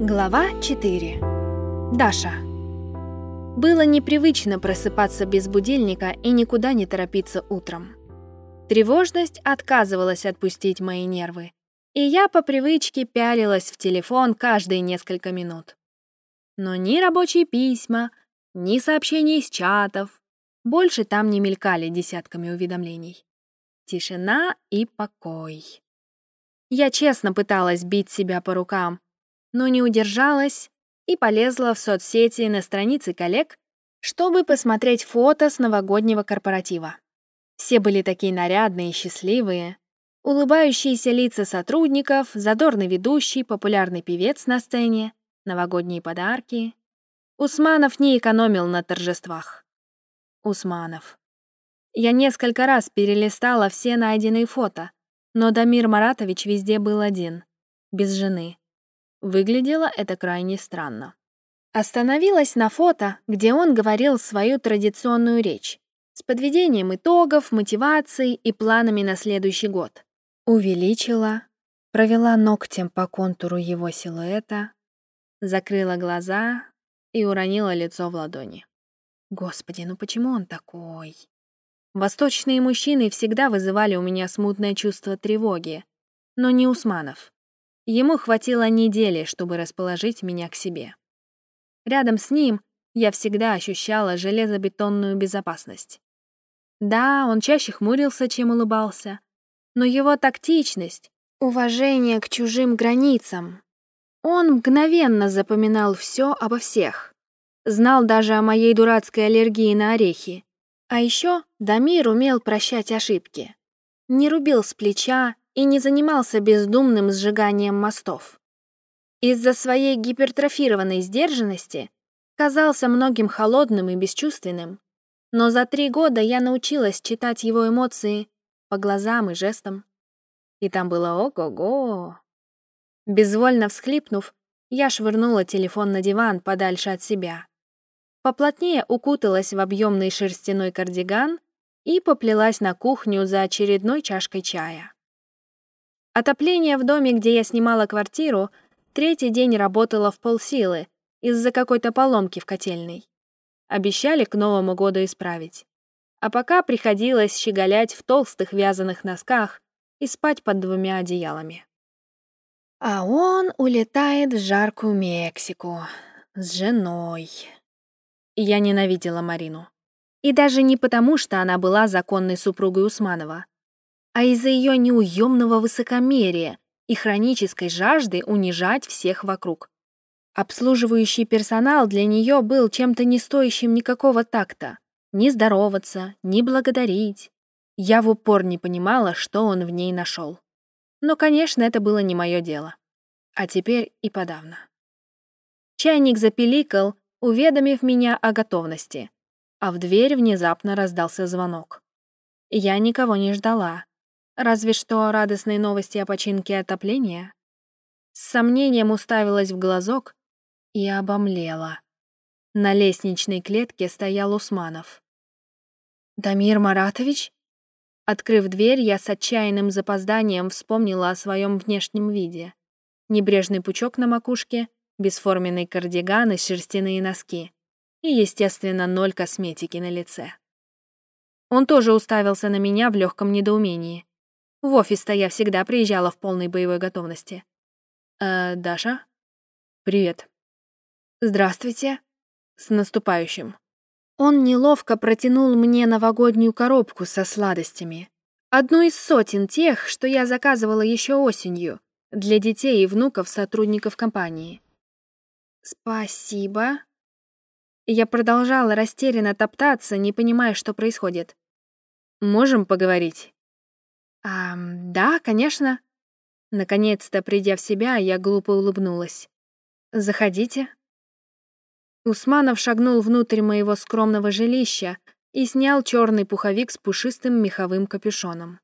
Глава 4. Даша. Было непривычно просыпаться без будильника и никуда не торопиться утром. Тревожность отказывалась отпустить мои нервы, и я по привычке пялилась в телефон каждые несколько минут. Но ни рабочие письма, ни сообщения из чатов, больше там не мелькали десятками уведомлений. Тишина и покой. Я честно пыталась бить себя по рукам, но не удержалась и полезла в соцсети на страницы коллег, чтобы посмотреть фото с новогоднего корпоратива. Все были такие нарядные и счастливые. Улыбающиеся лица сотрудников, задорный ведущий, популярный певец на сцене, новогодние подарки. Усманов не экономил на торжествах. Усманов. Я несколько раз перелистала все найденные фото, но Дамир Маратович везде был один, без жены. Выглядело это крайне странно. Остановилась на фото, где он говорил свою традиционную речь с подведением итогов, мотивацией и планами на следующий год. Увеличила, провела ногтем по контуру его силуэта, закрыла глаза и уронила лицо в ладони. Господи, ну почему он такой? Восточные мужчины всегда вызывали у меня смутное чувство тревоги, но не Усманов. Ему хватило недели, чтобы расположить меня к себе. Рядом с ним я всегда ощущала железобетонную безопасность. Да, он чаще хмурился, чем улыбался, но его тактичность, уважение к чужим границам, он мгновенно запоминал все обо всех. Знал даже о моей дурацкой аллергии на орехи. А еще Дамир умел прощать ошибки. Не рубил с плеча, и не занимался бездумным сжиганием мостов. Из-за своей гипертрофированной сдержанности казался многим холодным и бесчувственным, но за три года я научилась читать его эмоции по глазам и жестам. И там было ого-го. Безвольно всхлипнув, я швырнула телефон на диван подальше от себя. Поплотнее укуталась в объемный шерстяной кардиган и поплелась на кухню за очередной чашкой чая. Отопление в доме, где я снимала квартиру, третий день работало в полсилы из-за какой-то поломки в котельной. Обещали к Новому году исправить. А пока приходилось щеголять в толстых вязаных носках и спать под двумя одеялами. А он улетает в жаркую Мексику с женой. Я ненавидела Марину. И даже не потому, что она была законной супругой Усманова, а из-за ее неуемного высокомерия и хронической жажды унижать всех вокруг. Обслуживающий персонал для нее был чем-то не стоящим никакого такта. Ни здороваться, ни благодарить. Я в упор не понимала, что он в ней нашел. Но, конечно, это было не мое дело. А теперь и подавно. Чайник запеликал, уведомив меня о готовности, а в дверь внезапно раздался звонок. Я никого не ждала, Разве что радостные новости о починке отопления. С сомнением уставилась в глазок и обомлела. На лестничной клетке стоял Усманов. «Дамир Маратович?» Открыв дверь, я с отчаянным запозданием вспомнила о своем внешнем виде. Небрежный пучок на макушке, бесформенный кардиган и шерстяные носки. И, естественно, ноль косметики на лице. Он тоже уставился на меня в легком недоумении. В офис-то я всегда приезжала в полной боевой готовности. «Э, Даша?» «Привет». «Здравствуйте». «С наступающим». Он неловко протянул мне новогоднюю коробку со сладостями. Одну из сотен тех, что я заказывала еще осенью для детей и внуков сотрудников компании. «Спасибо». Я продолжала растерянно топтаться, не понимая, что происходит. «Можем поговорить?» «А, да, конечно». Наконец-то, придя в себя, я глупо улыбнулась. «Заходите». Усманов шагнул внутрь моего скромного жилища и снял черный пуховик с пушистым меховым капюшоном.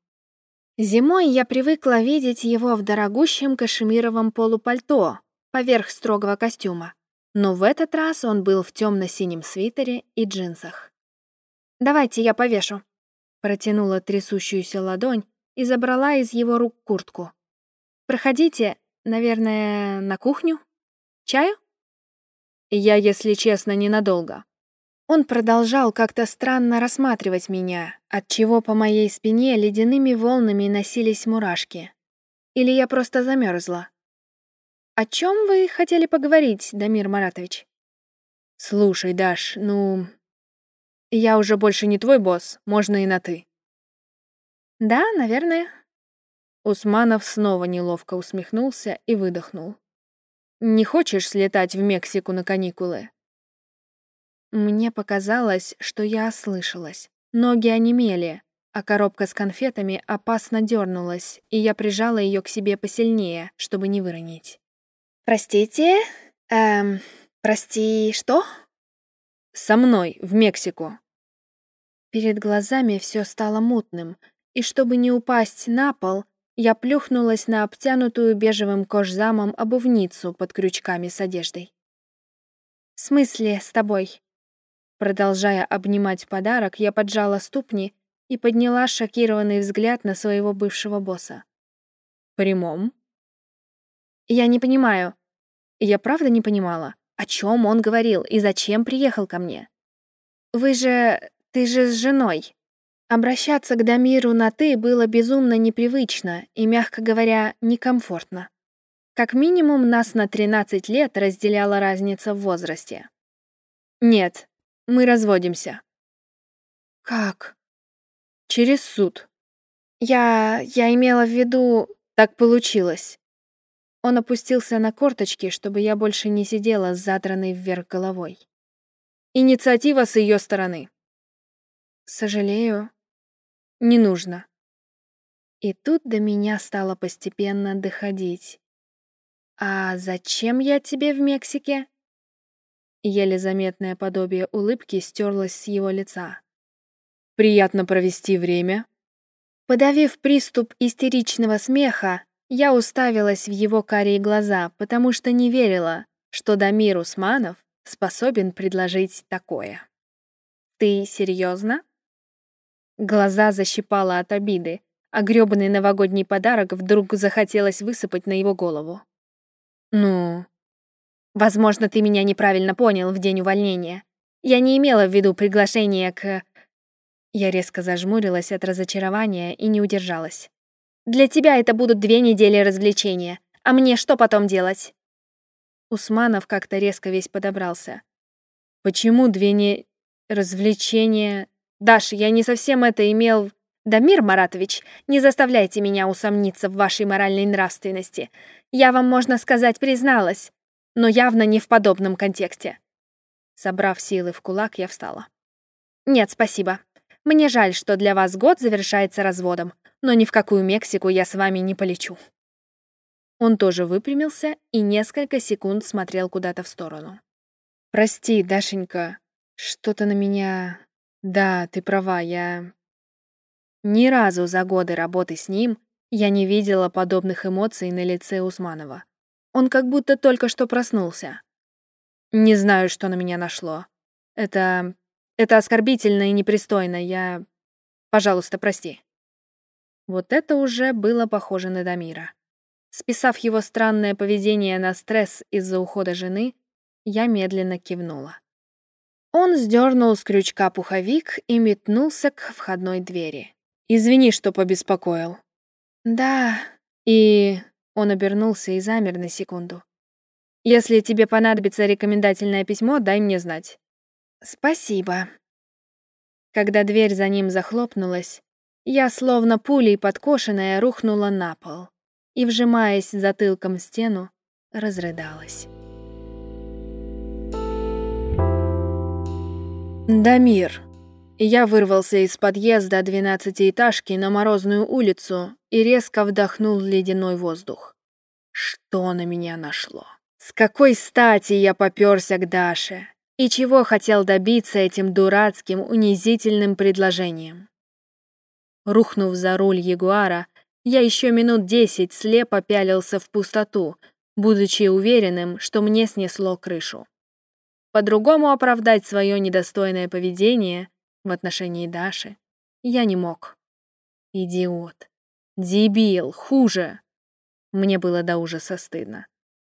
Зимой я привыкла видеть его в дорогущем кашемировом полупальто поверх строгого костюма, но в этот раз он был в темно-синем свитере и джинсах. «Давайте я повешу», — протянула трясущуюся ладонь, и забрала из его рук куртку. «Проходите, наверное, на кухню?» Чаю?» «Я, если честно, ненадолго». Он продолжал как-то странно рассматривать меня, отчего по моей спине ледяными волнами носились мурашки. Или я просто замерзла. «О чем вы хотели поговорить, Дамир Маратович?» «Слушай, Даш, ну... Я уже больше не твой босс, можно и на «ты». «Да, наверное». Усманов снова неловко усмехнулся и выдохнул. «Не хочешь слетать в Мексику на каникулы?» Мне показалось, что я ослышалась. Ноги онемели, а коробка с конфетами опасно дернулась, и я прижала ее к себе посильнее, чтобы не выронить. «Простите? Эм, прости, что?» «Со мной, в Мексику». Перед глазами все стало мутным, и чтобы не упасть на пол, я плюхнулась на обтянутую бежевым кожзамом обувницу под крючками с одеждой. «В смысле с тобой?» Продолжая обнимать подарок, я поджала ступни и подняла шокированный взгляд на своего бывшего босса. «Прямом?» «Я не понимаю. Я правда не понимала, о чем он говорил и зачем приехал ко мне. Вы же... ты же с женой». Обращаться к Дамиру на «ты» было безумно непривычно и, мягко говоря, некомфортно. Как минимум, нас на 13 лет разделяла разница в возрасте. «Нет, мы разводимся. Как? Через суд. Я... я имела в виду... Так получилось. Он опустился на корточки, чтобы я больше не сидела с задранной вверх головой. Инициатива с ее стороны. Сожалею. Не нужно. И тут до меня стало постепенно доходить. «А зачем я тебе в Мексике?» Еле заметное подобие улыбки стерлось с его лица. «Приятно провести время». Подавив приступ истеричного смеха, я уставилась в его карие глаза, потому что не верила, что Дамир Усманов способен предложить такое. «Ты серьезно? Глаза защипала от обиды, а грёбаный новогодний подарок вдруг захотелось высыпать на его голову. «Ну, Возможно, ты меня неправильно понял в день увольнения. Я не имела в виду приглашение к... Я резко зажмурилась от разочарования и не удержалась. Для тебя это будут две недели развлечения. А мне что потом делать? Усманов как-то резко весь подобрался. Почему две не... развлечения? Даша, я не совсем это имел... Дамир Маратович, не заставляйте меня усомниться в вашей моральной нравственности. Я вам, можно сказать, призналась но явно не в подобном контексте. Собрав силы в кулак, я встала. «Нет, спасибо. Мне жаль, что для вас год завершается разводом, но ни в какую Мексику я с вами не полечу». Он тоже выпрямился и несколько секунд смотрел куда-то в сторону. «Прости, Дашенька, что-то на меня... Да, ты права, я...» Ни разу за годы работы с ним я не видела подобных эмоций на лице Усманова. Он как будто только что проснулся. Не знаю, что на меня нашло. Это... это оскорбительно и непристойно. Я... Пожалуйста, прости. Вот это уже было похоже на Дамира. Списав его странное поведение на стресс из-за ухода жены, я медленно кивнула. Он сдернул с крючка пуховик и метнулся к входной двери. «Извини, что побеспокоил». «Да, и он обернулся и замер на секунду. «Если тебе понадобится рекомендательное письмо, дай мне знать». «Спасибо». Когда дверь за ним захлопнулась, я, словно пулей подкошенная, рухнула на пол и, вжимаясь затылком в стену, разрыдалась. «Дамир». Я вырвался из подъезда двенадцатиэтажки на морозную улицу и резко вдохнул ледяной воздух. Что на меня нашло? С какой стати я попёрся к Даше? И чего хотел добиться этим дурацким, унизительным предложением? Рухнув за руль Ягуара, я еще минут десять слепо пялился в пустоту, будучи уверенным, что мне снесло крышу. По-другому оправдать свое недостойное поведение в отношении Даши я не мог. Идиот. Дебил. Хуже. Мне было до ужаса стыдно.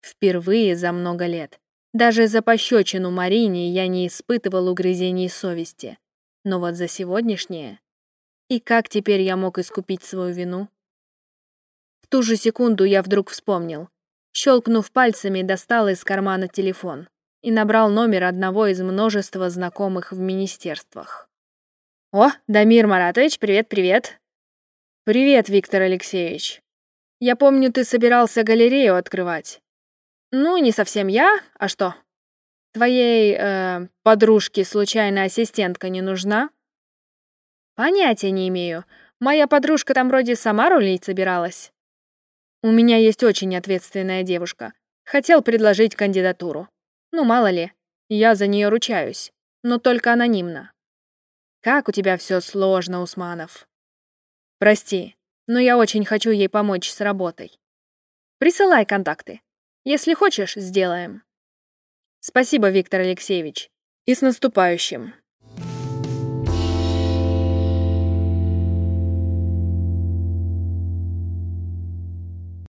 Впервые за много лет. Даже за пощечину Марине я не испытывал угрызений совести. Но вот за сегодняшнее... И как теперь я мог искупить свою вину? В ту же секунду я вдруг вспомнил. Щелкнув пальцами, достал из кармана телефон и набрал номер одного из множества знакомых в министерствах. «О, Дамир Маратович, привет-привет!» «Привет, Виктор Алексеевич. Я помню, ты собирался галерею открывать. Ну, не совсем я, а что? Твоей, э, подружке случайно ассистентка не нужна?» «Понятия не имею. Моя подружка там вроде сама рулить собиралась». «У меня есть очень ответственная девушка. Хотел предложить кандидатуру. Ну, мало ли, я за нее ручаюсь, но только анонимно». «Как у тебя все сложно, Усманов». «Прости, но я очень хочу ей помочь с работой. Присылай контакты. Если хочешь, сделаем». «Спасибо, Виктор Алексеевич. И с наступающим».